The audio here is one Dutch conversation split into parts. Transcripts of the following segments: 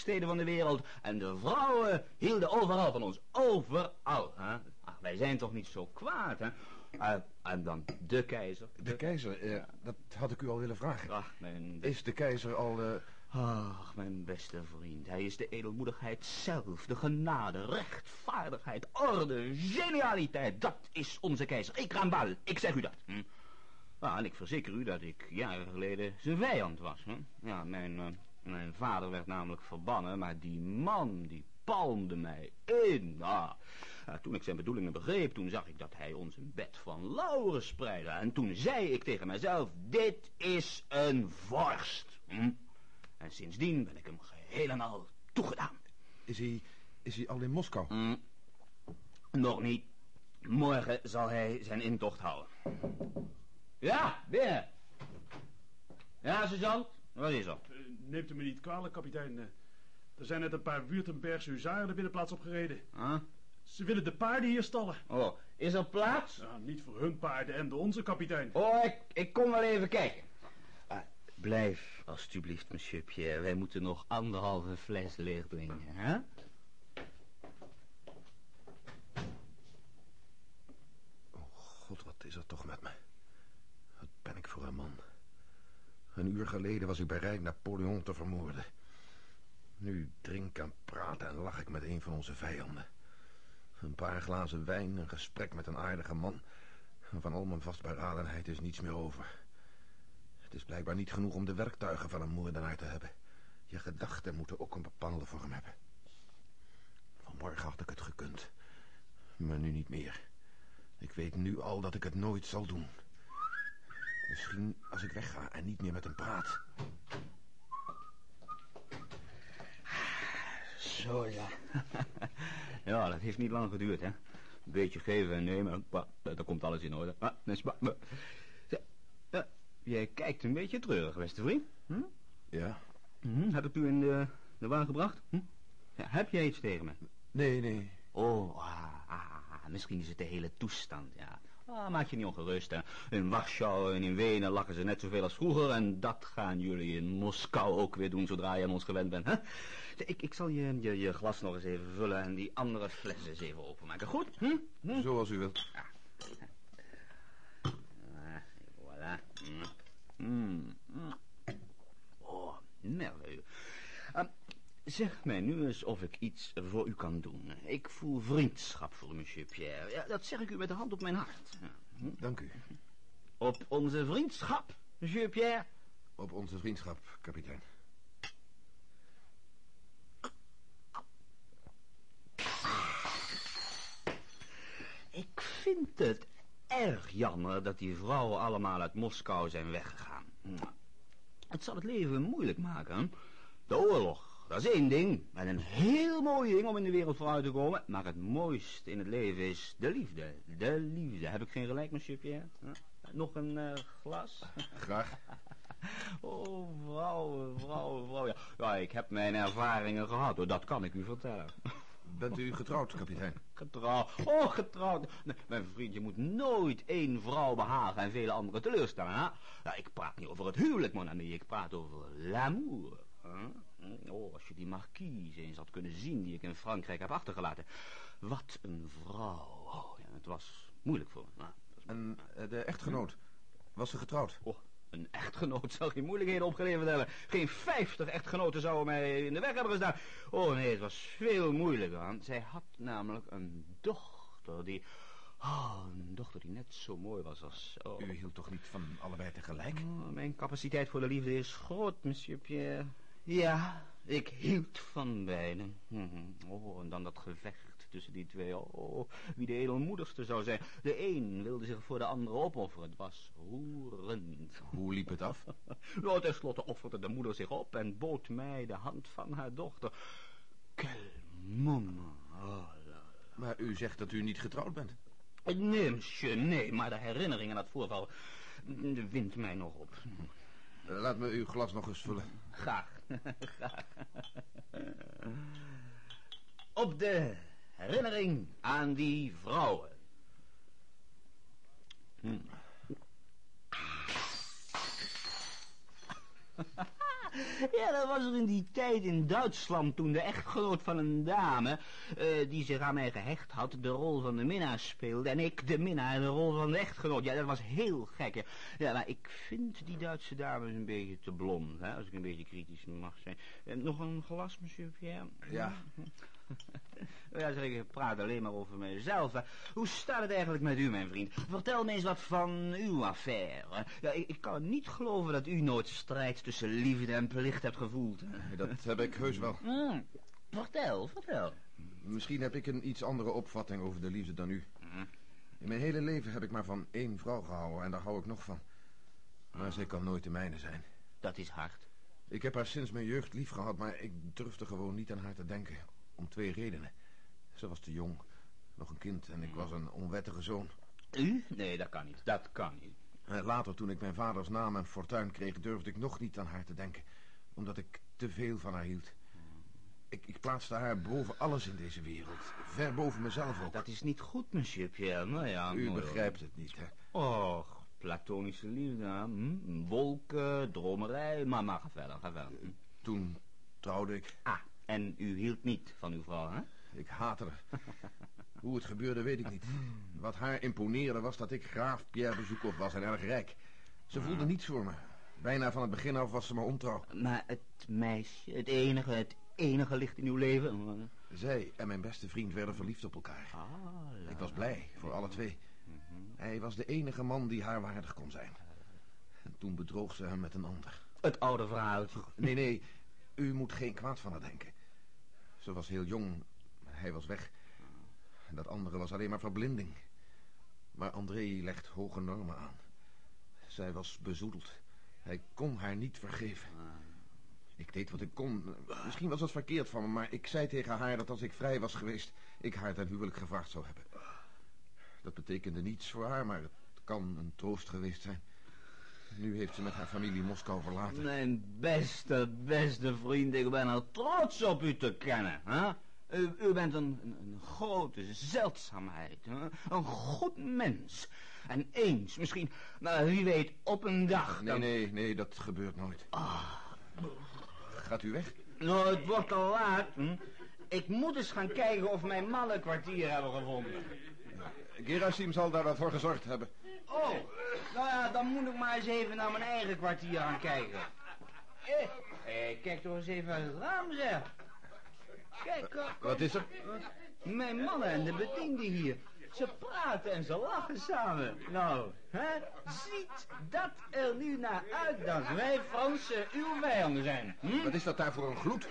steden van de wereld. En de vrouwen hielden overal van ons. Overal. Hè? Ach, wij zijn toch niet zo kwaad, hè? Uh, en dan de keizer. De keizer, eh, dat had ik u al willen vragen. Ach, mijn... Is de keizer al... eh, Ach, mijn beste vriend. Hij is de edelmoedigheid zelf. De genade, rechtvaardigheid, orde, genialiteit. Dat is onze keizer. Ik bal. Ik zeg u dat. Hm? Ah, en ik verzeker u dat ik jaren geleden zijn vijand was. Hè? Ja, mijn, eh, mijn vader werd namelijk verbannen, maar die man, die palmde mij in. Ah, ja, toen ik zijn bedoelingen begreep, toen zag ik dat hij ons een bed van lauren spreidde. En toen zei ik tegen mezelf, dit is een vorst. Hm? En sindsdien ben ik hem geheel en al toegedaan. is, hij, is hij al in Moskou? Hm. Nog niet. Morgen zal hij zijn intocht houden. Ja, binnen. Ja, sergeant, wat is er? Eh, Neemt u me niet kwalijk, kapitein. Eh, Er zijn net een paar Württembergse huzaren de binnenplaats opgereden. Huh? Ze willen de paarden hier stallen. Oh, is er plaats? Ja, niet voor hun paarden en de onze, kapitein. Oh, ik, ik kom wel even kijken. Ah, blijf, alstublieft, monsieur Pierre. Wij moeten nog anderhalve fles leeg drinken, hè? God, wat is er toch met me? Wat ben ik voor een man? Een uur geleden was ik bereid Napoleon te vermoorden. Nu drink en praat en lach ik met een van onze vijanden. Een paar glazen wijn, een gesprek met een aardige man. Van al mijn vastberadenheid is niets meer over. Het is blijkbaar niet genoeg om de werktuigen van een moordenaar te hebben. Je gedachten moeten ook een bepaalde vorm hebben. Vanmorgen had ik het gekund. Maar nu niet meer. Ik weet nu al dat ik het nooit zal doen. Misschien als ik wegga en niet meer met hem praat. Zo, ja. ja, dat heeft niet lang geduurd, hè. Een beetje geven en nemen, maar daar komt alles in orde. Ah, ja, jij kijkt een beetje treurig, beste vriend. Hm? Ja? Hm, Heb ik u in de, de waan gebracht? Hm? Ja, heb jij iets tegen me? Nee, nee. Oh, ah, ah, misschien is het de hele toestand, ja. Ah, maak je niet ongerust, hè. In Warschau en in Wenen lachen ze net zoveel als vroeger... en dat gaan jullie in Moskou ook weer doen zodra je aan ons gewend bent, hè. Ik, ik zal je, je, je glas nog eens even vullen... en die andere fles eens even openmaken, goed? Hm? Hm? Zoals u wilt. Ah, voilà. Mm. Mm. Mm. Oh, merveilleux. Zeg mij nu eens of ik iets voor u kan doen. Ik voel vriendschap voor monsieur Pierre. Ja, dat zeg ik u met de hand op mijn hart. Hm? Dank u. Op onze vriendschap, monsieur Pierre. Op onze vriendschap, kapitein. Ik vind het erg jammer dat die vrouwen allemaal uit Moskou zijn weggegaan. Het zal het leven moeilijk maken. hè? De oorlog, dat is één ding. En een heel mooi ding om in de wereld vooruit te komen. Maar het mooiste in het leven is de liefde. De liefde. Heb ik geen gelijk, monsieur Pierre? Huh? Nog een eh, glas? Graag. Oh, vrouwen, vrouwen, vrouwen. Ja. ja, ik heb mijn ervaringen gehad, hoor. Dat kan ik u vertellen. Bent u getrouwd, kapitein? Getrouwd. Oh, getrouwd. Nee, mijn vriend, je moet nooit één vrouw behagen en vele anderen teleurstellen, hè? Ja, ik praat niet over het huwelijk, mon ami. Ik praat over l'amour. hè? Oh, als je die marquise eens had kunnen zien die ik in Frankrijk heb achtergelaten. Wat een vrouw. Oh, ja, het was moeilijk voor me. En eh, de echtgenoot, was ze getrouwd? Oh, een echtgenoot zou geen moeilijkheden opgeleverd hebben. Geen vijftig echtgenoten zouden mij in de weg hebben gestaan. Oh nee, het was veel moeilijker. want Zij had namelijk een dochter die... Oh, een dochter die net zo mooi was als... Oh. U hield toch niet van allebei tegelijk? Oh, mijn capaciteit voor de liefde is groot, monsieur Pierre. Ja, ik hield van beiden. Mhm. Oh, en dan dat gevecht tussen die twee. Oh, wie de edelmoedigste zou zijn. De een wilde zich voor de andere opofferen. Het was roerend. Hoe liep het af? Nou, tenslotte offerde de moeder zich op en bood mij de hand van haar dochter. Quel moment. Oh, la, Maar u zegt dat u niet getrouwd bent. Nee, monsieur, nee, maar de herinnering aan dat voorval de wint mij nog op. Eh, Laat me uw glas nog eens vullen. Graag, graag. Op de herinnering aan die vrouwen. Hm. Ja, dat was er in die tijd in Duitsland toen de echtgenoot van een dame... eh, die zich aan mij gehecht had, de rol van de minnaar speelde... en ik, de minnaar, de rol van de echtgenoot. Ja, dat was heel gek. Ja, ja maar ik vind die Duitse dames een beetje te blond, hè, als ik een beetje kritisch mag zijn. Eh, nog een glas, monsieur Pierre? Ja. Ja, zeg, ik praat alleen maar over mezelf. Hoe staat het eigenlijk met u, mijn vriend? Vertel me eens wat van uw affaire. Ja, ik, ik kan niet geloven dat u nooit strijd tussen liefde en plicht hebt gevoeld. Dat heb ik heus wel. Hmm, Vertel, vertel. Misschien heb ik een iets andere opvatting over de liefde dan u. In mijn hele leven heb ik maar van één vrouw gehouden en daar hou ik nog van. Maar zij kan nooit de mijne zijn. Dat is hard. Ik heb haar sinds mijn jeugd lief gehad, maar ik durfde gewoon niet aan haar te denken. Om twee redenen. Ze was te jong, nog een kind en ik was een onwettige zoon. U? Nee, dat kan niet. Dat kan niet. En later, toen ik mijn vaders naam en fortuin kreeg, durfde ik nog niet aan haar te denken. Omdat ik te veel van haar hield. Ik, ik plaatste haar boven alles in deze wereld. Ver boven mezelf ook. Dat is niet goed, monsieur Pierre. Nou ja, U begrijpt het niet, hè? Och, platonische liefde, hè? Hm? Wolken, dromerij. Maar, maar ga verder, ga verder. Hm? Toen trouwde ik. Ah, en u hield niet van uw vrouw, hè? Ik haatte haar. Hoe het gebeurde, weet ik niet. Wat haar imponeerde was dat ik graaf Pierre Bezoekhoff was en erg rijk. Ze voelde niets voor me. Bijna van het begin af was ze me ontrouw. Maar het meisje, het enige, het enige licht in uw leven. Zij en mijn beste vriend werden verliefd op elkaar. Ah, Ik was blij, voor alle twee. Hij was de enige man die haar waardig kon zijn. En toen bedroog ze hem met een ander. Het oude verhaaltje. Nee, nee, u moet geen kwaad van haar denken. Was heel jong, hij was weg. Dat andere was alleen maar verblinding. Maar André legt hoge normen aan. Zij was bezoedeld. Hij kon haar niet vergeven. Ik deed wat ik kon. Misschien was dat verkeerd van me, maar ik zei tegen haar dat als ik vrij was geweest... ik haar ten huwelijk gevraagd zou hebben. Dat betekende niets voor haar, maar het kan een troost geweest zijn. Nu heeft ze met haar familie Moskou verlaten. Mijn beste, beste vriend, ik ben er trots op u te kennen. Hè? U, u bent een, een, een grote zeldzaamheid. Hè? Een goed mens. En eens, misschien, maar wie weet, op een dag... Nee, dan- nee, nee, dat gebeurt nooit. Gaat u weg? Nou, het wordt al laat. Hm? Ik moet eens gaan kijken of mijn mannen kwartier hebben gevonden. Gerasim zal daar wel voor gezorgd hebben. Oh, nou ja, dan moet ik maar eens even naar mijn eigen kwartier gaan kijken. Eh, eh, kijk toch eens even uit het raam, zeg. Kijk, kom. Wat is er? Mijn mannen en de bedienden hier. Ze praten en ze lachen samen. Nou, hè? Ziet dat er nu naar uit dat wij Fransen uw vijanden zijn. Hm? Wat is dat daar voor een gloed?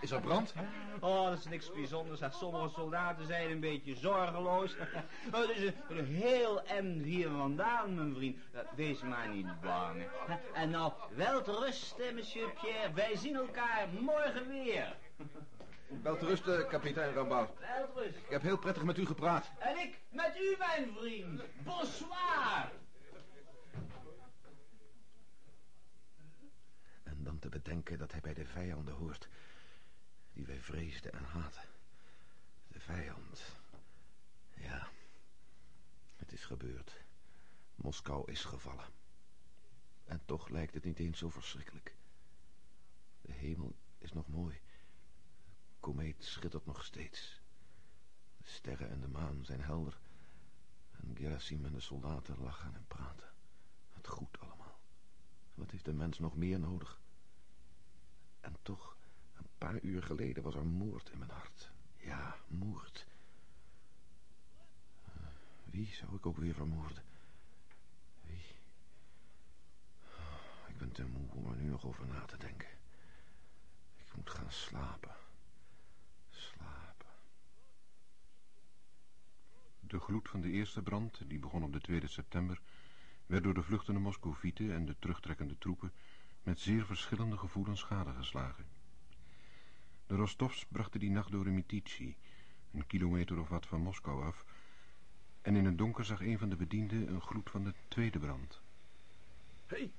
Is er brand? Oh, dat is niks bijzonders. Sommige soldaten zijn een beetje zorgeloos. Oh, Het is een, een heel end hier vandaan, mijn vriend. Wees maar niet bang. En nou, wel te rusten, monsieur Pierre. Wij zien elkaar morgen weer. Wel te rusten, kapitein Rambal. Wel te rusten. Ik heb heel prettig met u gepraat. En ik met u, mijn vriend. Bonsoir. En dan te bedenken dat hij bij de vijanden hoort. Die wij vreesden en haten. De vijand. Ja. Het is gebeurd. Moskou is gevallen. En toch lijkt het niet eens zo verschrikkelijk. De hemel is nog mooi. Komeet schittert nog steeds. De sterren en de maan zijn helder. En Gerasim en de soldaten lachen en praten. Het goed allemaal. Wat heeft de mens nog meer nodig? En toch, een paar uur geleden was er moord in mijn hart. Ja, moord. Eh, Wie zou ik ook weer vermoorden? Wie? Ik ben te moe om er nu nog over na te denken. Ik moet gaan. Slapen. De gloed van de eerste brand, die begon op de 2 september, werd door de vluchtende Moscovieten en de terugtrekkende troepen met zeer verschillende gevoelens gadegeslagen. De Rostovs brachten die nacht door in Mitici, een kilometer of wat van Moskou af, en in het donker zag een van de bedienden een gloed van de tweede brand. Hé, hey,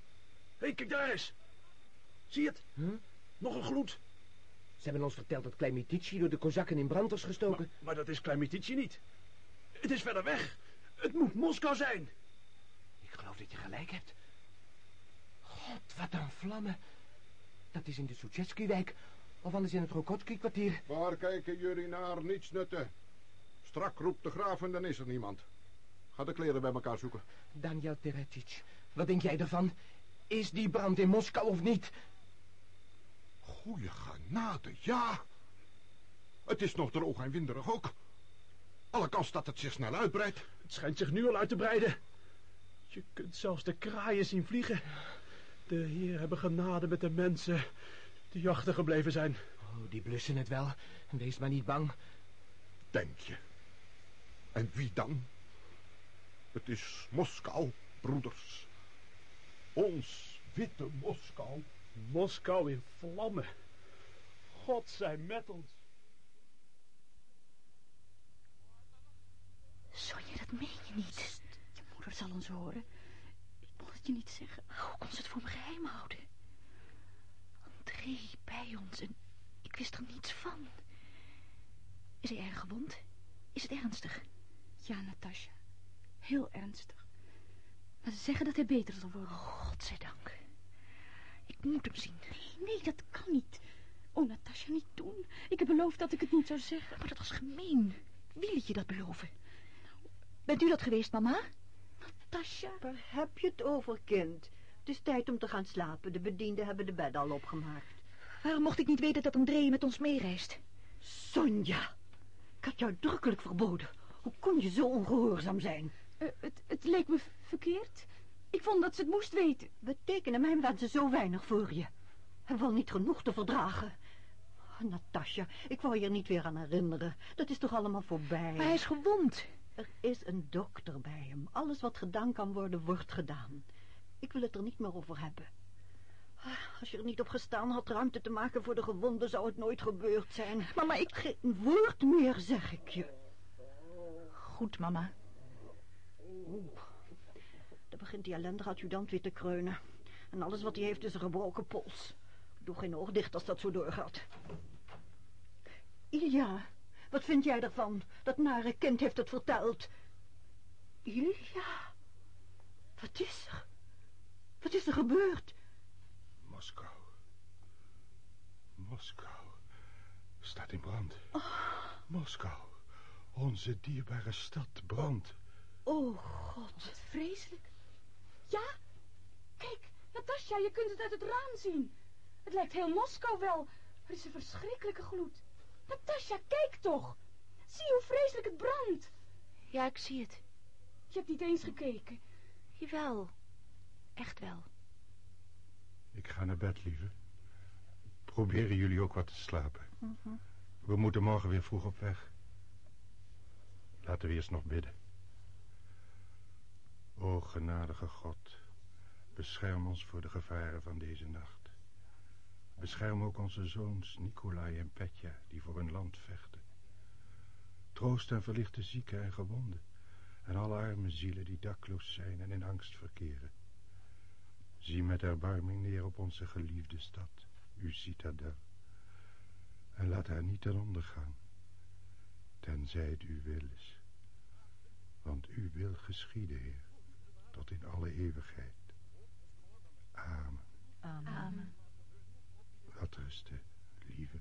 hey, kijk daar eens. Zie je het? Nog een gloed. Ze hebben ons verteld dat Klein Mitici door de Kozakken in brand was gestoken. Maar, maar dat is Klein niet. Het is verder weg. Het moet Moskou zijn. Ik geloof dat je gelijk hebt. God, wat een vlammen. Dat is in de Suchetski-wijk. Of anders in het Rokotski-kwartier. Waar kijken jullie naar? Niets nutten. Strak roept de graaf en dan is er niemand. Ga de kleren bij elkaar zoeken. Daniel Teretic, wat denk jij ervan? Is die brand in Moskou of niet? Goeie genade, ja. Het is nog droog en winderig ook. Alle kans dat het zich snel uitbreidt. Het schijnt zich nu al uit te breiden. Je kunt zelfs de kraaien zien vliegen. De heer hebben genade met de mensen die achtergebleven zijn. Oh, die blussen het wel. Wees maar niet bang. Denk je. En wie dan? Het is Moskou, broeders. Ons witte Moskou. Moskou in vlammen. God zij met ons. Sonja, dat meen je niet. Je moeder zal ons horen. Ik mocht het je niet zeggen. Hoe kon ze het voor me geheim houden? André bij ons en ik wist er niets van. Is hij erg gewond? Is het ernstig? Ja, Natasja. Heel ernstig. Maar ze zeggen dat hij beter zal worden. Oh, godzijdank. Ik moet hem zien. Nee, nee, dat kan niet. Oh, Natasja, niet doen. Ik heb beloofd dat ik het niet zou zeggen. Maar dat was gemeen. Wie liet je dat beloven? Bent u dat geweest, mama? Natasja? Waar heb je het over, kind? Het is tijd om te gaan slapen. De bedienden hebben de bed al opgemaakt. Waarom mocht ik niet weten dat André met ons meereist? Sonja, ik had jou drukkelijk verboden. Hoe kon je zo ongehoorzaam zijn? Uh, het, het leek me verkeerd. Ik vond dat ze het moest weten. Betekenen mijn wensen zo weinig voor je? Hij wil niet genoeg te verdragen. Oh, Natasja, ik wou je er niet weer aan herinneren. Dat is toch allemaal voorbij? Maar hij is gewond. Er is een dokter bij hem. Alles wat gedaan kan worden, wordt gedaan. Ik wil het er niet meer over hebben. Als je er niet op gestaan had ruimte te maken voor de gewonden, zou het nooit gebeurd zijn. Mama, ik... Geen woord meer, zeg ik je. Goed, mama. Oeh. Dan begint die ellendige adjudant weer te kreunen. En alles wat hij heeft is een gebroken pols. Ik doe geen oog dicht als dat zo doorgaat. Ilja, wat vind jij ervan? Dat nare kind heeft het verteld. Ilja, wat is er? Wat is er gebeurd? Moskou. Moskou. Staat in brand. Moskou. Onze dierbare stad brandt. Oh, God. Wat vreselijk. Ja? Kijk, Natasja, je kunt het uit het raam zien. Het lijkt heel Moskou wel. Er is een verschrikkelijke gloed. Natasja, kijk toch. Zie hoe vreselijk het brandt. Ja, ik zie het. Je hebt niet eens gekeken. Jawel. Echt wel. Ik ga naar bed, lieve. Proberen jullie ook wat te slapen. We moeten morgen weer vroeg op weg. Laten we eerst nog bidden. O genadige God, bescherm ons voor de gevaren van deze nacht. Bescherm ook onze zoons Nikolai en Petja, die voor hun land vechten. Troost en verlicht de zieken en gewonden en alle arme zielen die dakloos zijn en in angst verkeren. Zie met erbarming neer op onze geliefde stad, uw citadel. En laat haar niet ten onder gaan, tenzij het uw wil is. Want uw wil geschieden, Heer, tot in alle eeuwigheid. Amen. Amen. Amen. Wat rusten, lieve.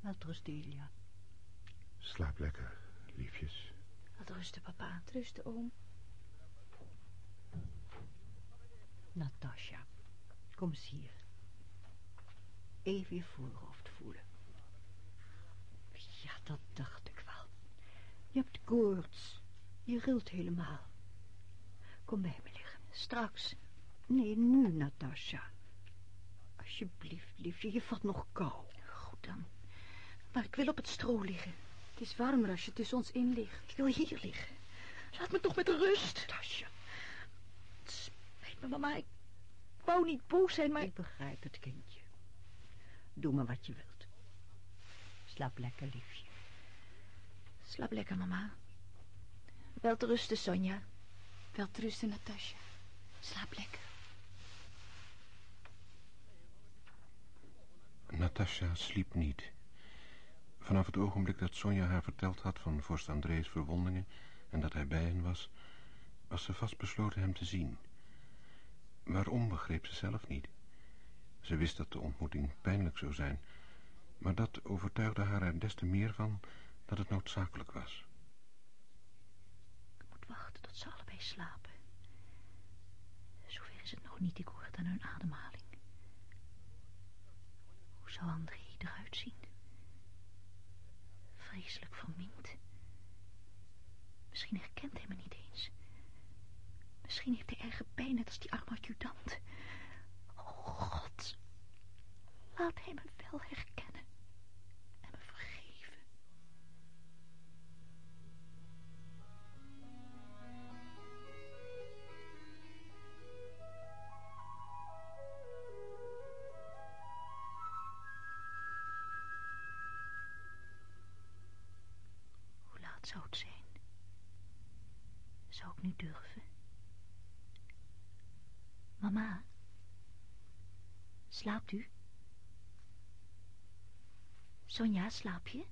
Welterust, Ilja. Slaap lekker, liefjes. Wat rusten, papa. Rusten, oom. Natasja, kom eens hier. Even je voorhoofd voelen. Ja, dat dacht ik wel. Je hebt koorts. Je rilt helemaal. Kom bij me liggen. Straks. Nee, nu, Natasja. Alsjeblieft, liefje, je vat nog kou. Goed dan. Maar ik wil op het stro liggen. Het is warmer als je tussen ons in ligt. Ik wil hier liggen. Laat me toch met rust. Natasja, Het spijt me, mama. Ik wou niet boos zijn, maar... ik begrijp het, kindje. Doe maar wat je wilt. Slaap lekker, liefje. Slaap lekker, mama. Wel te rusten, Sonja. Wel rusten, Natasja. Slaap lekker. Natasja sliep niet. Vanaf het ogenblik dat Sonja haar verteld had van vorst André's verwondingen en dat hij bij hen was, was ze vastbesloten hem te zien. Waarom begreep ze zelf niet. Ze wist dat de ontmoeting pijnlijk zou zijn, maar dat overtuigde haar er des te meer van dat het noodzakelijk was. Ik moet wachten tot ze allebei slapen. Zover is het nog niet, ik hoor het aan hun ademhaling. Zou André eruit zien? Vreselijk verminkt. Misschien herkent hij me niet eens. Misschien heeft hij erge pijn, als die arme adjudant. Oh, God. Laat hij me wel herkennen. Slaapt u? Sonja, slaap je?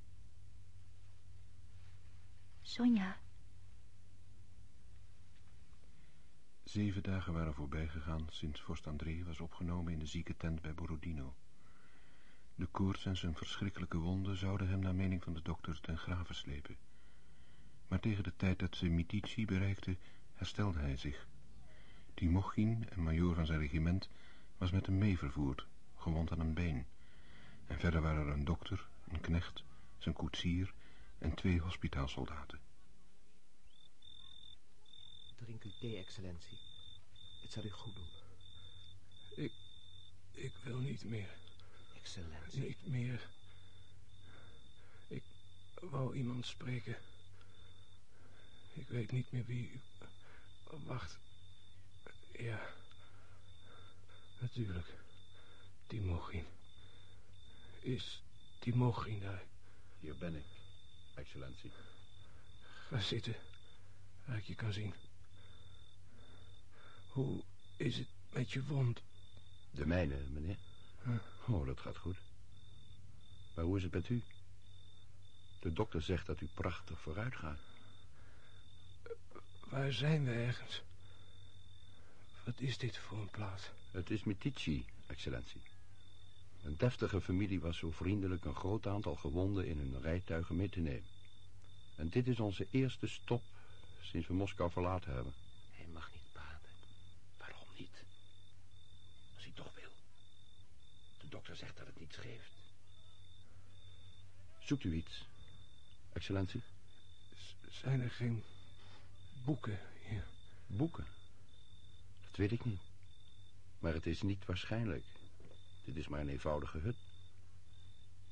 Sonja, Zeven dagen waren voorbij gegaan sinds vorst André was opgenomen in de ziekentent bij Borodino. De koorts en zijn verschrikkelijke wonden zouden hem naar mening van de dokter ten grave slepen. Maar tegen de tijd dat ze Mitici bereikte, herstelde hij zich. Timochin, een majoor van zijn regiment, was met hem meevervoerd, gewond aan een been. En verder waren er een dokter, een knecht, zijn koetsier en twee hospitaalsoldaten. Drink uw thee, excellentie. Het zal u goed doen. Ik wil niet meer. Excellentie. Niet meer. Ik wou iemand spreken. Ik weet niet meer wie. Wacht. Ja. Natuurlijk. Timochin. Is Timochin daar? Hier ben ik, excellentie. Ga zitten. Waar ik je kan zien. Hoe is het met je wond? De mijne, meneer. Oh, dat gaat goed. Maar hoe is het met u? De dokter zegt dat u prachtig vooruit gaat. Waar zijn we ergens? Wat is dit voor een plaats? Het is Mitici, excellentie. Een deftige familie was zo vriendelijk een groot aantal gewonden in hun rijtuigen mee te nemen. En dit is onze eerste stop sinds we Moskou verlaten hebben. Hij mag niet praten. Waarom niet? Als hij toch wil. De dokter zegt dat het niets geeft. Zoekt u iets, excellentie? Z- zijn er geen boeken hier? Boeken? Dat weet ik niet. Maar het is niet waarschijnlijk. Dit is maar een eenvoudige hut.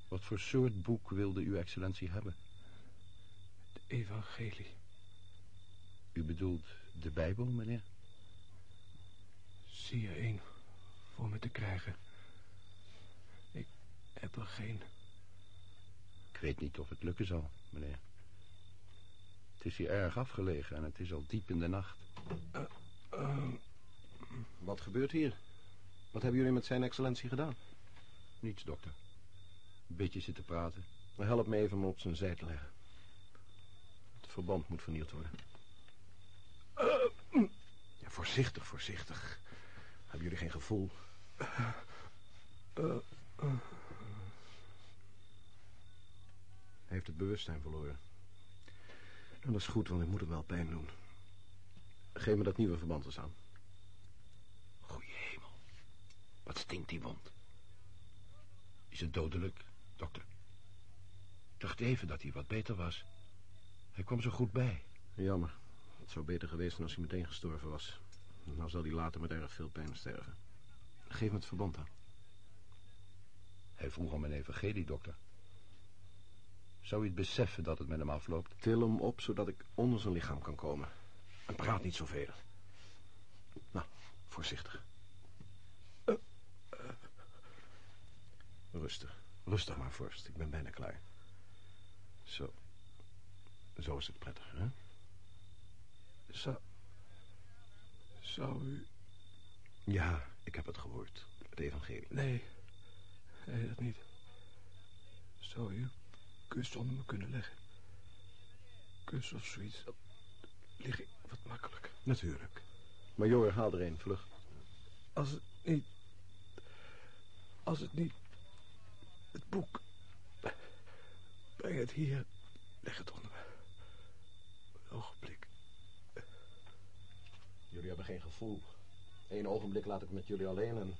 Wat voor soort boek wilde uw excellentie hebben? Het evangelie. U bedoelt de Bijbel, meneer? Zie je één voor me te krijgen? Ik heb er geen. Ik weet niet of het lukken zal, meneer. Het is hier erg afgelegen en het is al diep in de nacht. Ehm, Wat gebeurt hier? Wat hebben jullie met zijn excellentie gedaan? Niets, dokter. Een beetje zitten praten. Help me even om op zijn zij te leggen. Het verband moet vernield worden. Ja, voorzichtig, voorzichtig. Hebben jullie geen gevoel? Hij heeft het bewustzijn verloren. En dat is goed, want ik moet hem wel pijn doen. Geef me dat nieuwe verband eens aan. Goeie hemel. Wat stinkt die wond? Is het dodelijk, dokter? Ik dacht even dat hij wat beter was. Hij kwam zo goed bij. Jammer. Het zou beter geweest zijn als hij meteen gestorven was. Nou zal hij later met erg veel pijn sterven. Geef me het verband aan. Hij vroeg om een evangelie, dokter. Zou u het beseffen dat het met hem afloopt? Til hem op, zodat ik onder zijn lichaam kan komen. En praat niet zoveel. Nou, voorzichtig. Rustig. Rustig maar, vorst. Ik ben bijna klaar. Zo. Zo is het prettig, hè? zou... Zou u... Ja, ik heb het gehoord. Het evangelie. Nee. Nee, dat niet. Zou u kus onder me kunnen leggen? Kus of zoiets. Dan lig ik wat makkelijk. Natuurlijk. Major, haal er een, vlug. Als het niet... Als het niet... Het boek... Breng het hier. Leg het onder me. Een ogenblik. Jullie hebben geen gevoel. Eén ogenblik laat ik met jullie alleen en...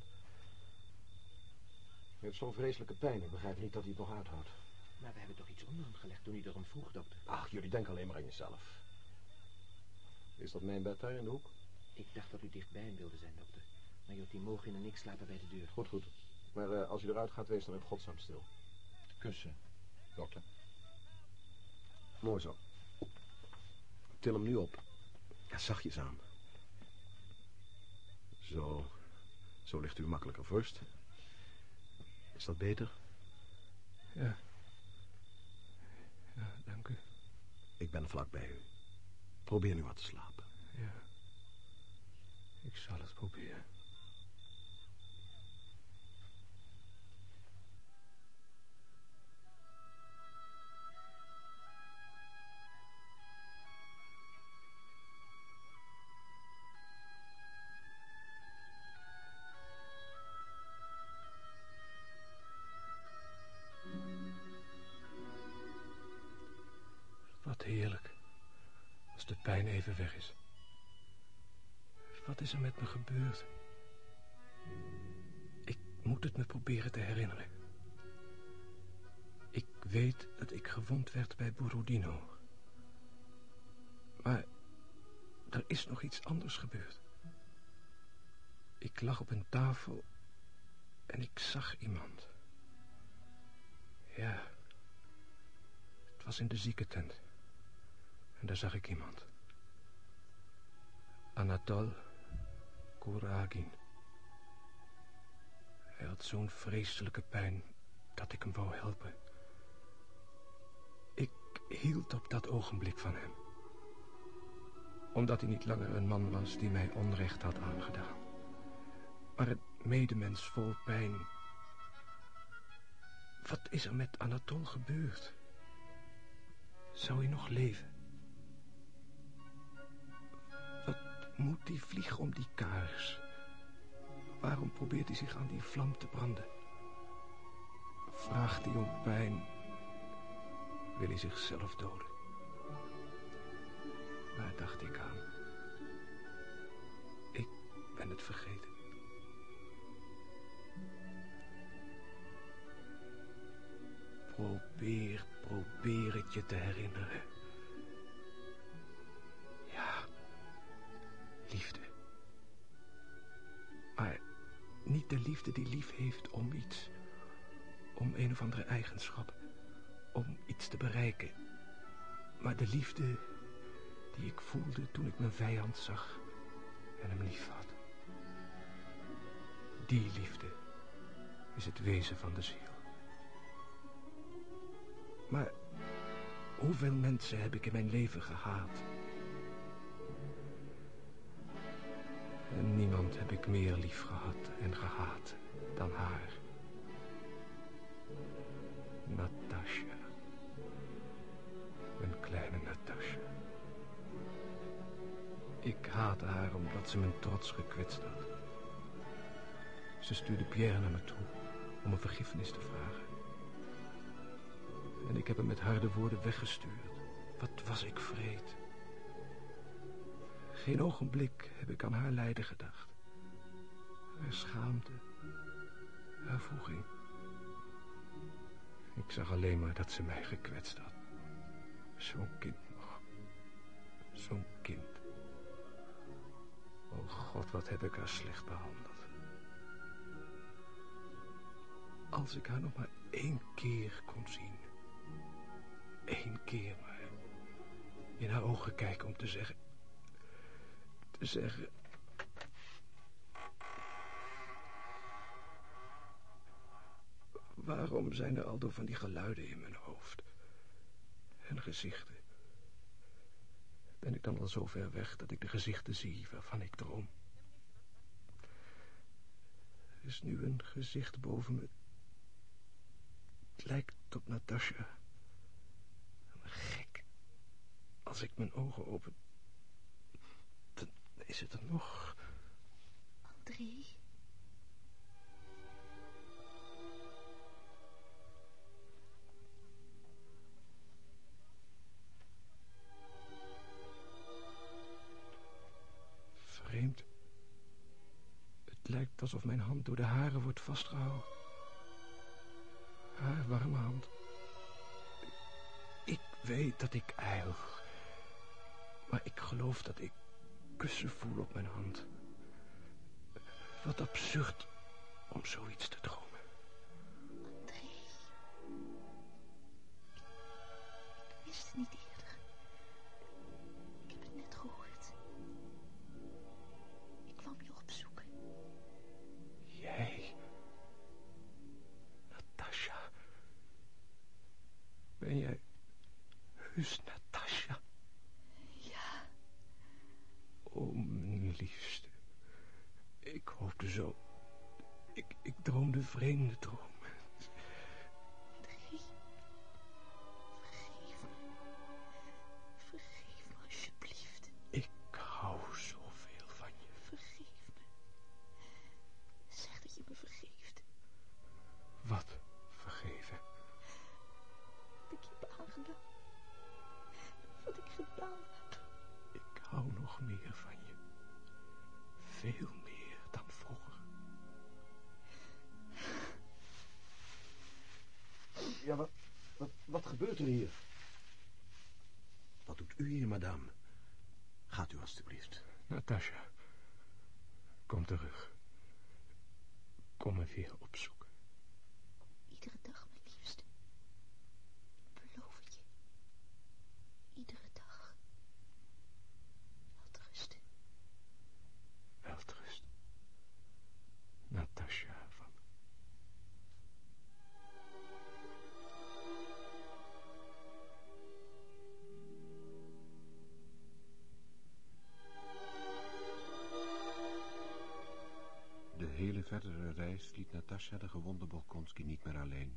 U heeft zo'n vreselijke pijn. Ik begrijp niet dat hij het nog uithoudt. Maar we hebben toch iets onder hem gelegd toen hij erom vroeg, dokter. Ach, jullie denken alleen maar aan jezelf. Is dat mijn bed daar in de hoek? Ik dacht dat u dichtbij hem wilde zijn, dokter. Maar Jotie Mogin en ik slapen bij de deur. Goed, goed. Maar eh, als u eruit gaat, wees dan in godsnaam stil. Kussen, dokter. Mooi zo. Til hem nu op. Ja, zachtjes aan. Zo. Zo ligt u makkelijker vorst. Is dat beter? Ja. Ja, dank u. Ik ben vlak bij u. Probeer nu wat te slapen. Ja. Ik zal het proberen. Is er met me gebeurd? Ik moet het me proberen te herinneren. Ik weet dat ik gewond werd bij Borodino. Maar er is nog iets anders gebeurd. Ik lag op een tafel en ik zag iemand. Ja, het was in de ziekentent. En daar zag ik iemand. Anatol Kouragin. Hij had zo'n vreselijke pijn dat ik hem wou helpen. Ik hield op dat ogenblik van hem. Omdat hij niet langer een man was die mij onrecht had aangedaan. Maar een medemens vol pijn. Wat is er met Anatol gebeurd? Zou hij nog leven? Moet die vlieg om die kaars? Waarom probeert hij zich aan die vlam te branden? Vraagt hij om pijn? Wil hij zichzelf doden? Waar dacht ik aan? Ik ben het vergeten. Probeer, probeer het je te herinneren. De liefde die lief heeft om iets. Om een of andere eigenschap. Om iets te bereiken. Maar de liefde die ik voelde toen ik mijn vijand zag en hem lief had. Die liefde is het wezen van de ziel. Maar hoeveel mensen heb ik in mijn leven gehaat... En niemand heb ik meer lief gehad en gehaat dan haar. Natasja. Mijn kleine Natasja. Ik haatte haar omdat ze mijn trots gekwetst had. Ze stuurde Pierre naar me toe om een vergiffenis te vragen. En ik heb hem met harde woorden weggestuurd. Wat was ik vreed. Geen ogenblik heb ik aan haar lijden gedacht. Haar schaamte. Haar voeging. Ik zag alleen maar dat ze mij gekwetst had. Zo'n kind nog. Zo'n kind. Oh God, wat heb ik haar slecht behandeld. Als ik haar nog maar één keer kon zien. Eén keer maar. In haar ogen kijken om te zeggen zeggen. Waarom zijn er aldoor van die geluiden in mijn hoofd? En gezichten. Ben ik dan al zo ver weg dat ik de gezichten zie waarvan ik droom? Er is nu een gezicht boven me. Het lijkt op Natasja. Gek. Als ik mijn ogen open is het er nog? André? Vreemd. Het lijkt alsof mijn hand door de haren wordt vastgehouden. Haar warme hand. Ik weet dat ik ijl. Maar ik geloof dat ik kussen voel op mijn hand. Wat absurd om zoiets te dromen. Wat doet u hier, madame? Gaat u alstublieft. Natasja, kom terug. Kom me weer opzoeken. Niet meer alleen.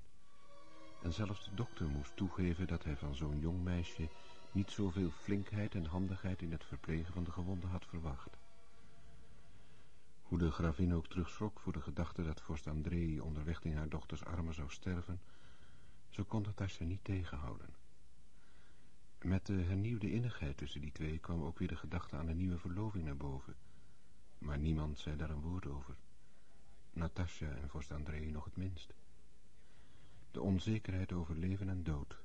En zelfs de dokter moest toegeven dat hij van zo'n jong meisje niet zoveel flinkheid en handigheid in het verplegen van de gewonde had verwacht. Hoe de gravin ook terugschrok voor de gedachte dat vorst Andrei onderweg in haar dochters armen zou sterven, zo kon Natasja niet tegenhouden. Met de hernieuwde innigheid tussen die twee kwam ook weer de gedachte aan een nieuwe verloving naar boven. Maar niemand zei daar een woord over. Natasja en vorst Andrei nog het minst. De onzekerheid over leven en dood,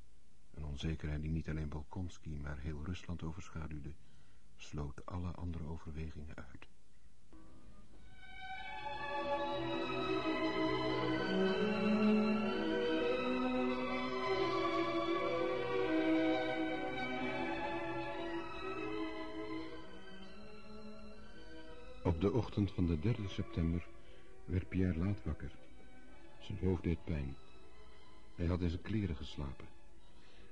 een onzekerheid die niet alleen Bolkonski, maar heel Rusland overschaduwde, sloot alle andere overwegingen uit. Op de ochtend van de 3 september werd Pierre laat wakker. Zijn hoofd deed pijn. Hij had in zijn kleren geslapen.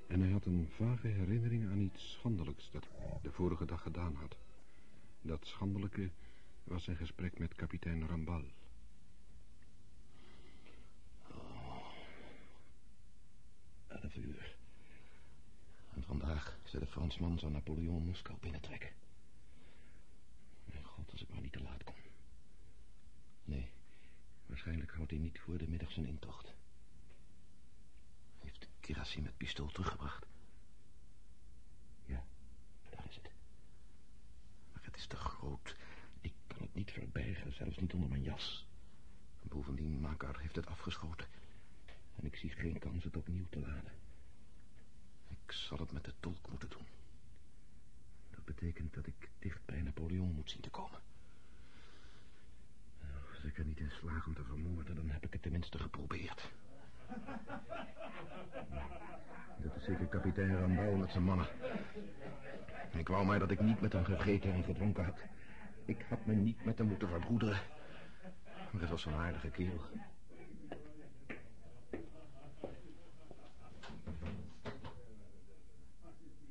En hij had een vage herinnering aan iets schandelijks dat hij de vorige dag gedaan had. Dat schandelijke was zijn gesprek met kapitein Rambal. Elf uur. En vandaag zei de Fransman zou Napoleon Moskou binnentrekken. Mijn god, als ik maar niet te laat kom. Nee, waarschijnlijk houdt hij niet voor de middag zijn intocht. Kirassi met pistool teruggebracht? Ja, daar is het. Maar het is te groot. Ik kan het niet verbergen, zelfs niet onder mijn jas. En bovendien, Makar heeft het afgeschoten. En ik zie geen kans het opnieuw te laden. Ik zal het met de tolk moeten doen. Dat betekent dat ik dicht bij Napoleon moet zien te komen. Nou, Als ik er niet in slaag om te vermoorden, dan heb ik het tenminste geprobeerd. Dat is zeker kapitein Rambal met zijn mannen. Ik wou maar dat ik niet met hem gegeten en gedronken had. Ik had me niet met hem moeten verbroederen. Maar het was zo'n aardige kerel.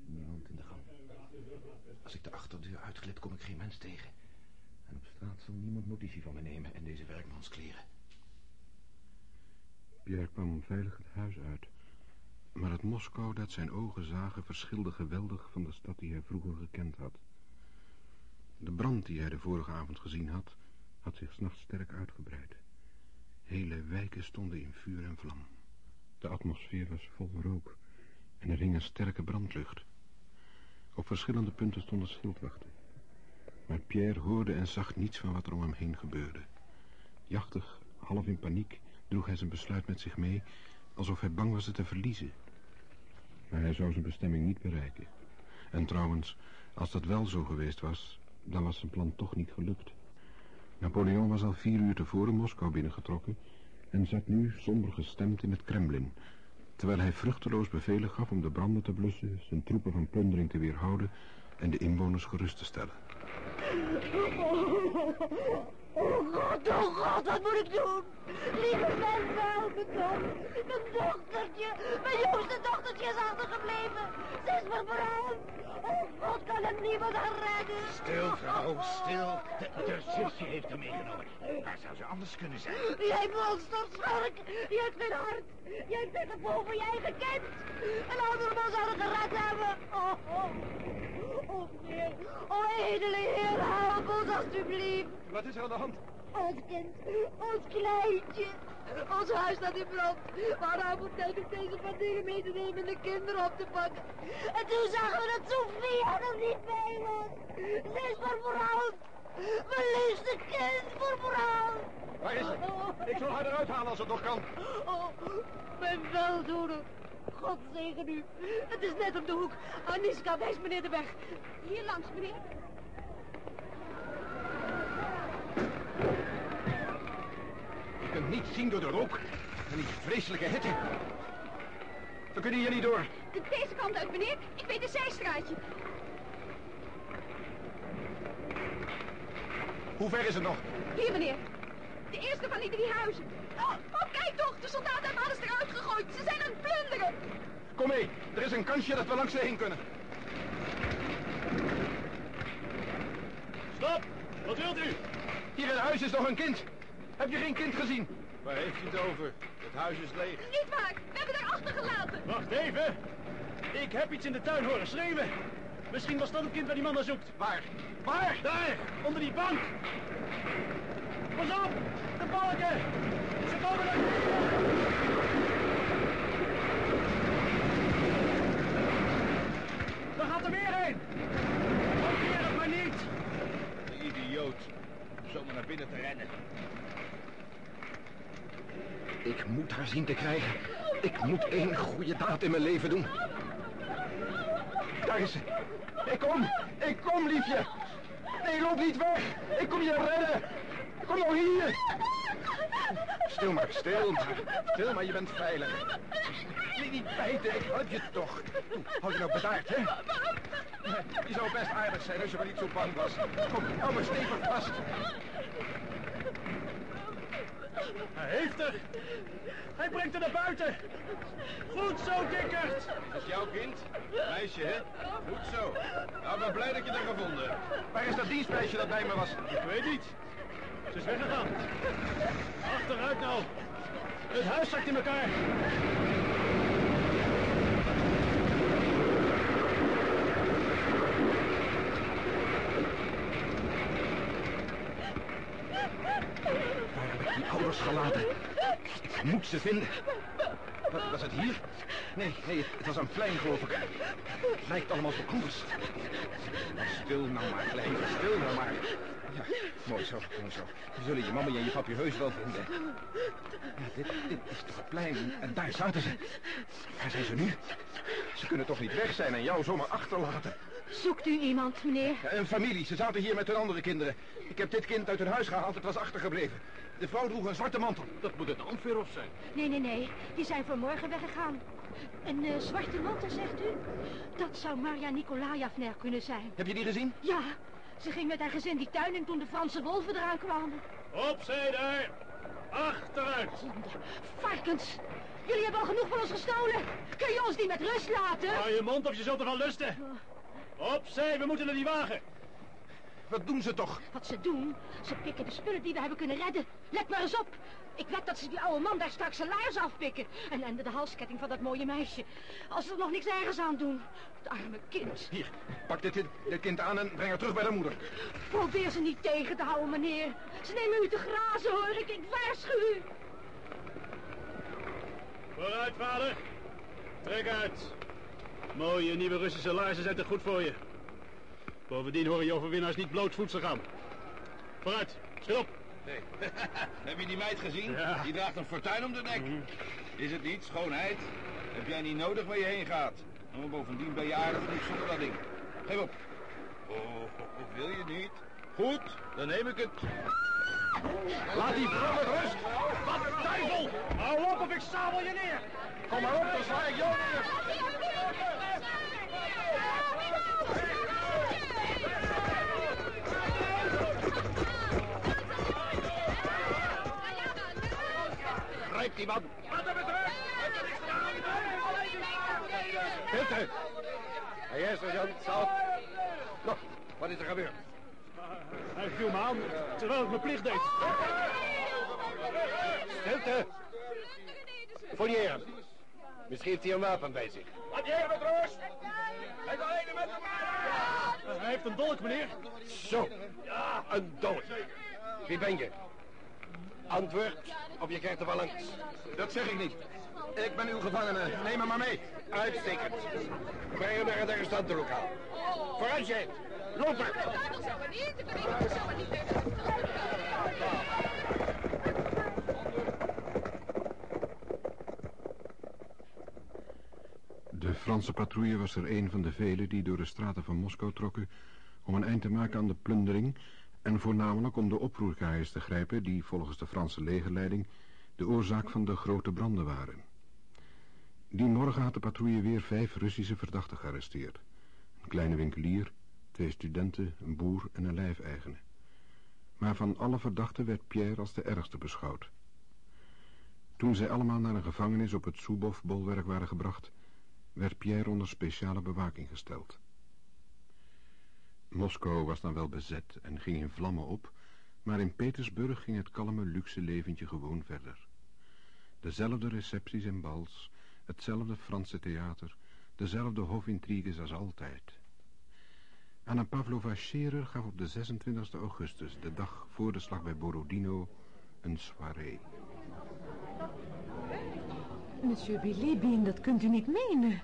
Niemand in de gang. Als ik de achterdeur uitglid, kom ik geen mens tegen. En op straat zal niemand notitie van me nemen in deze werkmanskleren. Pierre kwam veilig het huis uit. Maar het Moskou dat zijn ogen zagen verschilde geweldig van de stad die hij vroeger gekend had. De brand die hij de vorige avond gezien had, had zich s'nachts sterk uitgebreid. Hele wijken stonden in vuur en vlam. De atmosfeer was vol rook en er hing een sterke brandlucht. Op verschillende punten stonden schildwachten. Maar Pierre hoorde en zag niets van wat er om hem heen gebeurde. Jachtig, half in paniek, droeg hij zijn besluit met zich mee... alsof hij bang was het te verliezen. Maar hij zou zijn bestemming niet bereiken. En trouwens, als dat wel zo geweest was... dan was zijn plan toch niet gelukt. Napoleon was al vier uur tevoren Moskou binnengetrokken... en zat nu somber gestemd in het Kremlin... terwijl hij vruchteloos bevelen gaf om de branden te blussen... zijn troepen van plundering te weerhouden... en de inwoners gerust te stellen. Oh god, oh god, wat moet ik doen? Lieve mensen, help me toch. Mijn dochtertje, mijn jongste dochtertje is achtergebleven. Ze is verbrand. Oh god, kan hem niemand haar redden? Stil, vrouw, stil. De, de zusje heeft hem meegenomen. Waar zou ze anders kunnen zijn? Jij monsterschurk, je hebt geen hart. Jij bent er boven je eigen kind. Een andere man zou het gered hebben. Oh, oh. Oh, meneer. Oh, edele heer, help ons alstublieft. Wat is er aan de hand? Ons kind, ons kleintje. Ons huis staat in brand. We hadden haar moeten om deze pandemie mee te nemen en de kinderen op te pakken. En toen zagen we dat Sophia er niet bij was. Ze is verbrand. Mijn liefste kind verbrand. Waar is ze? Ik zal haar eruit halen als het nog kan. Oh, mijn weldoener. God zegen u. Het is net op de hoek. Aniska, wijs meneer de weg. Hier langs, meneer. Niet zien door de rook en die vreselijke hitte. We kunnen hier niet door. De deze kant uit, meneer. Ik weet een zijstraatje. Hoe ver is het nog? Hier, meneer. De eerste van die drie huizen. Oh, oh, kijk toch. De soldaten hebben alles eruit gegooid. Ze zijn aan het plunderen. Kom mee, er is een kansje dat we langs ze heen kunnen. Stop! Wat wilt u? Hier in huis is nog een kind. Heb je geen kind gezien? Waar heeft u het over? Het huis is leeg. Niet waar. We hebben daar achtergelaten. Wacht even. Ik heb iets in de tuin horen schreeuwen. Misschien was dat het kind waar die man naar zoekt. Waar? Waar? Daar, onder die bank. Pas op, de balken. Ze komen er. Daar gaat er weer heen. Probeer het maar niet. Idioot. Zomaar naar binnen te rennen. Ik moet haar zien te krijgen. Ik moet één goede daad in mijn leven doen. Daar is ze. Ik kom. Ik kom, liefje. Nee, loop niet weg. Ik kom je redden. Kom nou hier. Stil maar, stil maar. Stil maar, je bent veilig. Nee, niet bijten, ik help je toch. Toe, hou je nou bedaard, hè? Je zou best aardig zijn als je maar niet zo bang was. Kom, hou me stevig vast. Hij heeft er. Hij brengt er naar buiten. Goed zo, Dikkert. Dat is jouw kind? Meisje, hè? Goed zo. Nou, ik ben blij dat je er gevonden hebt. Waar is dat dienstmeisje dat bij me was? Ik weet niet. Ze is weggegaan. Achteruit nou. Het huis zakt in elkaar. Waar heb ik moet ze vinden. Wat, was het hier? Nee, nee, het, was een plein, geloof ik. Het lijkt allemaal zo anders. Stil nou maar, klein, stil nou maar. Ja, mooi zo, mooi zo. We zullen je mama en je papi heus wel vinden. Ja, dit, dit is toch het plein en daar zaten ze. Waar zijn ze nu? Ze kunnen toch niet weg zijn en jou zomaar achterlaten? Zoekt u iemand, meneer? Ja, een familie, ze zaten hier met hun andere kinderen. Ik heb dit kind uit hun huis gehaald, het was achtergebleven. De vrouw droeg een zwarte mantel. Dat moet het Antwerp zijn. Nee, nee, nee. Die zijn vanmorgen weggegaan. Een eh, zwarte mantel, zegt u? Dat zou Maria Nikolajevna kunnen zijn. Heb je die gezien? Ja, ze ging met haar gezin die tuin in toen de Franse wolven eraan kwamen. Opzij daar. Achteruit. Zonde. Varkens. Jullie hebben al genoeg van ons gestolen. Kun je ons niet met rust laten? Hou je mond of je zult ervan lusten. Opzij, we moeten naar die wagen. Wat doen ze toch? Wat ze doen? Ze pikken de spullen die we hebben kunnen redden. Let maar eens op. Ik wed dat ze die oude man daar straks zijn laars afpikken. En, en de halsketting van dat mooie meisje. Als ze er nog niks ergens aan doen. Het arme kind. Hier, pak dit, kind aan en breng het terug bij de moeder. Probeer ze niet tegen te houden, meneer. Ze nemen u te grazen, hoor ik. Ik waarschuw u. Vooruit, vader. Trek uit. Mooie nieuwe Russische laarzen zijn te goed voor je. Bovendien horen je overwinnaars niet blootvoetsel gaan. Vooruit, stil op. Nee. Heb je die meid gezien? Die draagt een fortuin om de nek. Is het niet, schoonheid? Heb jij niet nodig waar je heen gaat? Oh, bovendien ben je aardig genoeg zonder dat ding. Geef op. Oh, wil je niet? Goed, dan neem ik het. Laat die vrouw met rust. Wat duivel! Hou op of ik sabel je neer. Kom maar op, dan sla ik jou neer. Stilte. En jij, sergeant, sta Nou, wat is er gebeurd? Hij viel me aan terwijl ik mijn plicht deed. Stilte. Fouilleren. Misschien heeft hij een wapen bij zich. Met rust. Hij zal alleen met hem Hij heeft een dolk, meneer. Zo, een dolk. Wie ben je? Antwoord, of je krijgt er wel. Dat zeg ik niet. Ik ben uw gevangene. Neem me maar mee. Uitstekend. Breng hem naar het. Vooruit, jij. Lopen. De Franse patrouille was er een van de vele die door de straten van Moskou trokken om een eind te maken aan de plundering en voornamelijk om de oproerkraaiers te grijpen die volgens de Franse legerleiding de oorzaak van de grote branden waren. Die morgen had de patrouille weer vijf Russische verdachten gearresteerd. Een kleine winkelier, twee studenten, een boer en een lijfeigene. Maar van alle verdachten werd Pierre als de ergste beschouwd. Toen zij allemaal naar een gevangenis op het Soebov-bolwerk waren gebracht, werd Pierre onder speciale bewaking gesteld. Moskou was dan wel bezet en ging in vlammen op, maar in Petersburg ging het kalme luxe leventje gewoon verder. Dezelfde recepties en bals, hetzelfde Franse theater, dezelfde hofintriges als altijd. Anna Pavlova Scherer gaf op de 26 augustus, de dag voor de slag bij Borodino, een soirée. Monsieur Bilibin, dat kunt u niet menen.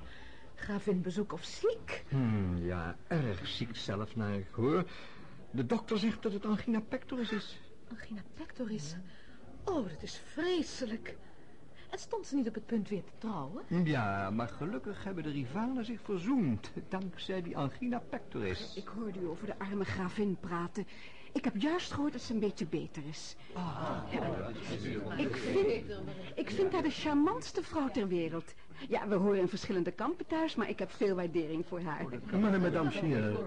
Gravin bezoek of ziek? Hmm, ja, erg ziek zelf naar ik hoor. De dokter zegt dat het angina pectoris is. Angina pectoris? Oh, dat is vreselijk. En stond ze niet op het punt weer te trouwen? Ja, maar gelukkig hebben de rivalen zich verzoend, dankzij die angina pectoris. Ik hoorde u over de arme gravin praten. Ik heb juist gehoord dat ze een beetje beter is. Ah. Ik, vind, ik vind haar de charmantste vrouw ter wereld. Ja, we horen in verschillende kampen thuis, maar ik heb veel waardering voor haar. Maar madame Scherer,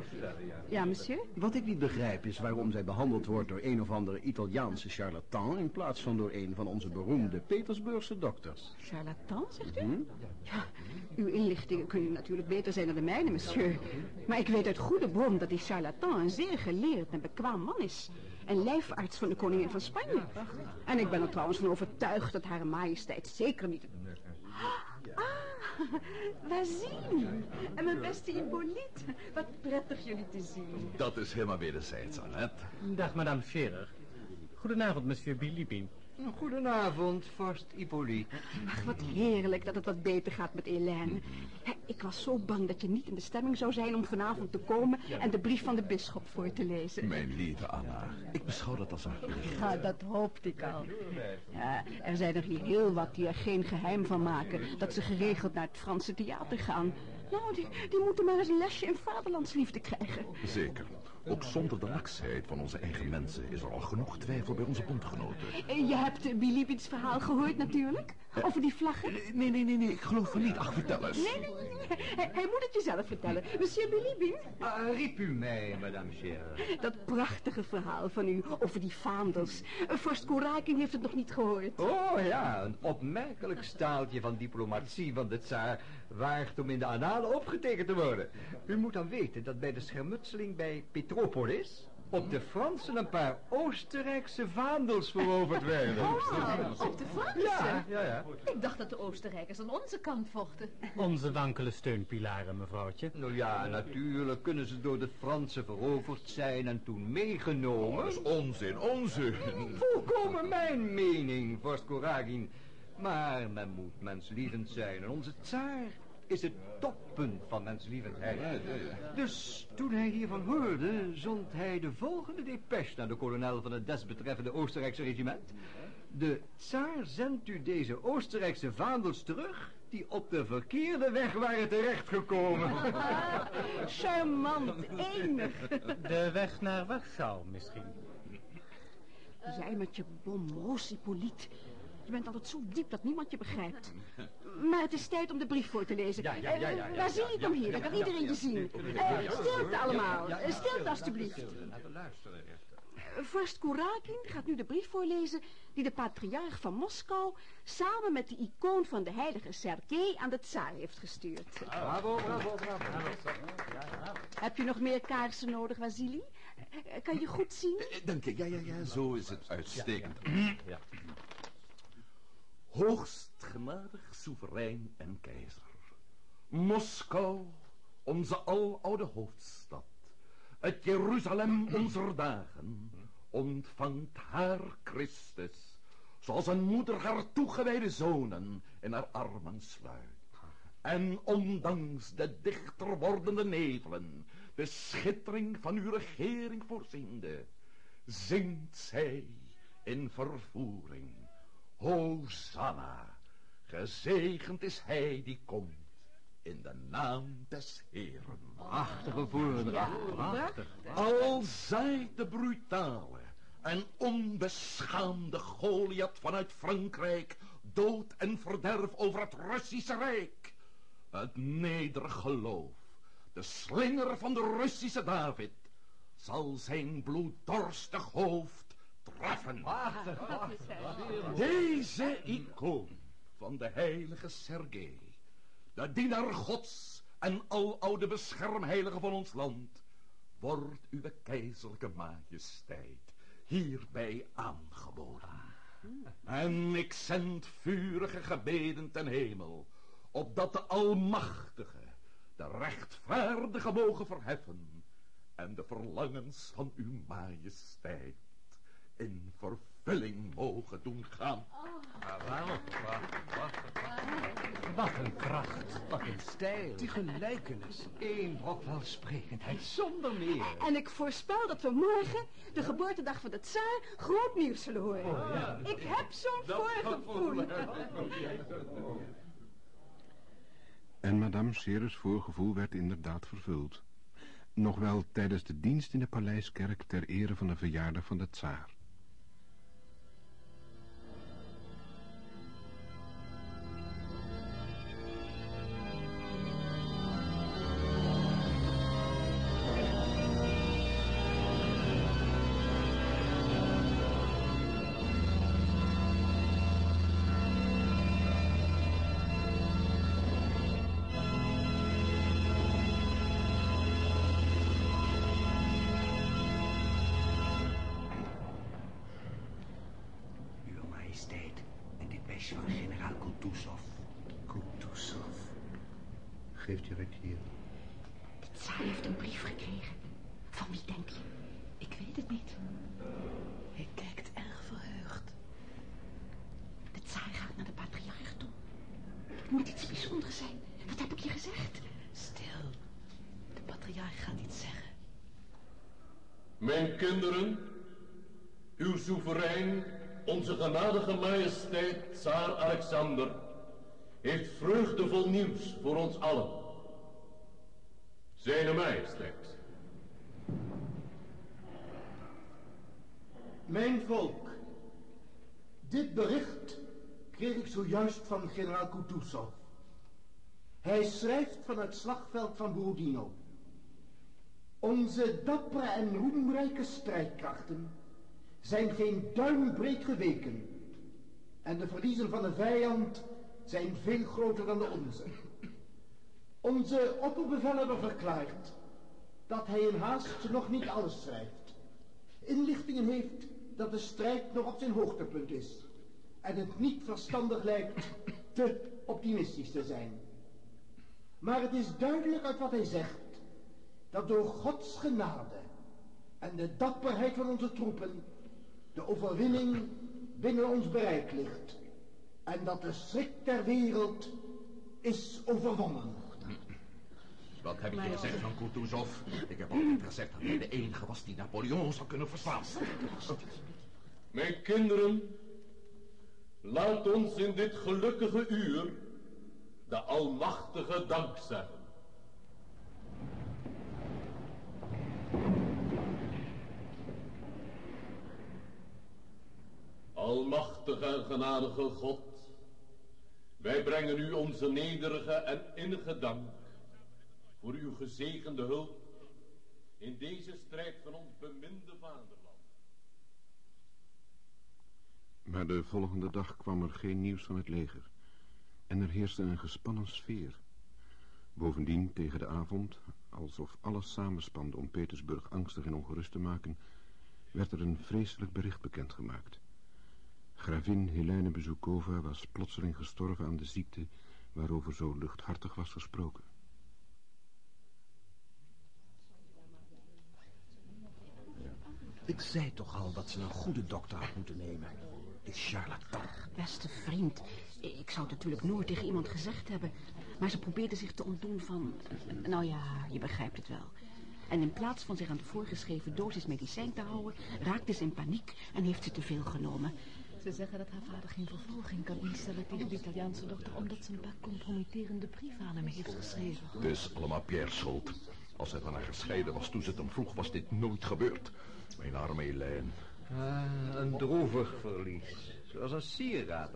Ja, monsieur? wat ik niet begrijp is waarom zij behandeld wordt door een of andere Italiaanse charlatan... in plaats van door een van onze beroemde Petersburgse dokters. Charlatan, zegt u? Ja, uw inlichtingen kunnen natuurlijk beter zijn dan de mijne, monsieur. Maar ik weet uit goede bron dat die charlatan een zeer geleerd en bekwaam man is. En lijfarts van de koningin van Spanje. En ik ben er trouwens van overtuigd dat haar majesteit zeker niet... Ah, Wazien. En mijn beste Hippolyte. Wat prettig jullie te zien. Dat is helemaal wederzijds, Annette. Dag, madame Scherer. Goedenavond, monsieur Bilibin. Goedenavond, vorst Hippolyte. Ach, wat heerlijk dat het wat beter gaat met Hélène. Ik was zo bang dat je niet in de stemming zou zijn om vanavond te komen en de brief van de bisschop voor te lezen. Mijn lieve Anna, ik beschouw dat als een plicht. Ja, dat hoopte ik al. Ja, er zijn er hier heel wat die er geen geheim van maken dat ze geregeld naar het Franse theater gaan. Nou, die, die moeten maar eens een lesje in vaderlandsliefde krijgen. Zeker. Ook zonder de laksheid van onze eigen mensen is er al genoeg twijfel bij onze bondgenoten. Eh, Je hebt uh, Bilibins verhaal gehoord natuurlijk, over die vlaggen. Nee, nee, nee, nee, ik geloof er niet. Ach, vertel eens. Nee, nee, nee, nee. Hij, hij moet het je zelf vertellen. Monsieur Bilibin, Ah, riep u mij, madame Scherer. dat prachtige verhaal van u over die vaandels. Vorst Korakin heeft het nog niet gehoord. Oh ja, een opmerkelijk staaltje van diplomatie van de tsaar waard om in de annalen opgetekend te worden. U moet dan weten dat bij de schermutseling bij Petropolis op de Fransen een paar Oostenrijkse vaandels veroverd werden. Oh, op de Fransen? Ja, ja, ja. Ik dacht dat de Oostenrijkers aan onze kant vochten. Onze wankele steunpilaren, mevrouwtje. Nou ja, natuurlijk kunnen ze door de Fransen veroverd zijn en toen meegenomen. Dat is onzin, onzin. Volkomen mijn mening, vorst Koragin. Maar men moet menslievend zijn en onze tsaar is het toppunt van menslievendheid. Dus toen hij hiervan hoorde, zond hij de volgende depeche naar de kolonel van het desbetreffende Oostenrijkse regiment. De tsaar zendt u deze Oostenrijkse vaandels terug die op de verkeerde weg waren terechtgekomen. Charmant, enig. De weg naar Warschau misschien. Jij met je bonbons, Hippolyte. Je bent altijd zo diep dat niemand je begrijpt. Maar het is tijd om de brief voor te lezen. Ja, ja, ja, ja, ja, Waar zie ja, hem hier? ja, Dan kan ja, iedereen ja, je zien. ja, Eh, ja, stilte ja, allemaal. ja, ja, Eh, Stilte alstublieft. Even luisteren. Vorst Kurakin gaat nu de brief voorlezen die de patriarch van Moskou samen met de icoon van de heilige Sergei aan de tsaar heeft gestuurd. Bravo, bravo, bravo. Heb je nog meer kaarsen nodig, Vasili? Eh, Kan je goed zien? Dank je, ja, ja, ja, zo is het uitstekend. Hoogst genadig, soeverein en keizer. Moskou, onze aloude hoofdstad. Het Jeruzalem onze dagen ontvangt haar Christus, zoals een moeder haar toegewijde zonen in haar armen sluit. En ondanks de dichter wordende nevelen, de schittering van uw regering voorziende, zingt zij in vervoering. Hosanna, gezegend is hij die komt in de naam des Heeren. Prachtige voordracht, prachtig. Al zaait de brutale en onbeschaamde Goliath vanuit Frankrijk dood en verderf over het Russische Rijk. Het nederig geloof, de slinger van de Russische David, zal zijn bloeddorstig hoofd treffen. Deze icoon van de heilige Sergei, de dienaar gods en aloude beschermheilige van ons land, wordt uw keizerlijke majesteit hierbij aangeboden. En ik zend vurige gebeden ten hemel, opdat de Almachtige de rechtvaardige mogen verheffen en de verlangens van uw majesteit in vervulling mogen doen gaan. Wat een pracht, wat een stijl. Die gelijkenis, één brok welsprekendheid, zonder meer. En ik voorspel dat we morgen, de geboortedag van de tsaar, groot nieuws zullen horen. ja. Ik heb zo'n voorgevoel. En madame Seres voorgevoel werd inderdaad vervuld. Nog wel tijdens de dienst in de paleiskerk ter ere van de verjaardag van de tsaar. Soeverein, onze genadige majesteit, Tsaar Alexander, heeft vreugdevol nieuws voor ons allen. Zijne majesteit. Mijn volk, dit bericht kreeg ik zojuist van generaal Kutuzov. Hij schrijft van het slagveld van Borodino. Onze dappere en roemrijke strijdkrachten zijn geen duimbreed geweken. En de verliezen van de vijand zijn veel groter dan de onze. Onze opperbevelhebber verklaart dat hij in haast nog niet alles schrijft. Inlichtingen heeft dat de strijd nog op zijn hoogtepunt is. En het niet verstandig lijkt te optimistisch te zijn. Maar het is duidelijk uit wat hij zegt dat door Gods genade en de dapperheid van onze troepen de overwinning binnen ons bereik ligt. En dat de schrik ter wereld is overwonnen. Wat heb ik je gezegd van Kutuzov? Ik heb altijd gezegd dat hij de enige was die Napoleon zou kunnen verslaan. Mijn kinderen, laat ons in dit gelukkige uur de Almachtige dank zeggen. Almachtige en genadige God, wij brengen u onze nederige en innige dank voor uw gezegende hulp in deze strijd van ons beminde vaderland. Maar de volgende dag kwam er geen nieuws van het leger. En er heerste een gespannen sfeer. Bovendien tegen de avond, alsof alles samenspande om Petersburg angstig en ongerust te maken, werd er een vreselijk bericht bekendgemaakt. Gravin Helene Bezukova was plotseling gestorven aan de ziekte waarover zo luchthartig was gesproken. Ik zei toch al dat ze een goede dokter had moeten nemen. Die charlatan. Beste vriend, ik zou het natuurlijk nooit tegen iemand gezegd hebben. Maar ze probeerde zich te ontdoen van... Nou ja, je begrijpt het wel. En in plaats van zich aan de voorgeschreven dosis medicijn te houden... raakte ze in paniek en heeft ze te veel genomen. Ze zeggen dat haar vader geen vervolging kan instellen tegen de Italiaanse dokter... omdat ze een paar compromitterende brieven aan hem heeft geschreven. Het is allemaal Pierre's schuld. Als hij van haar gescheiden was toen ze het hem vroeg, was dit nooit gebeurd. Mijn arme Hélène. Ah, een droevig verlies. Zoals een sieraad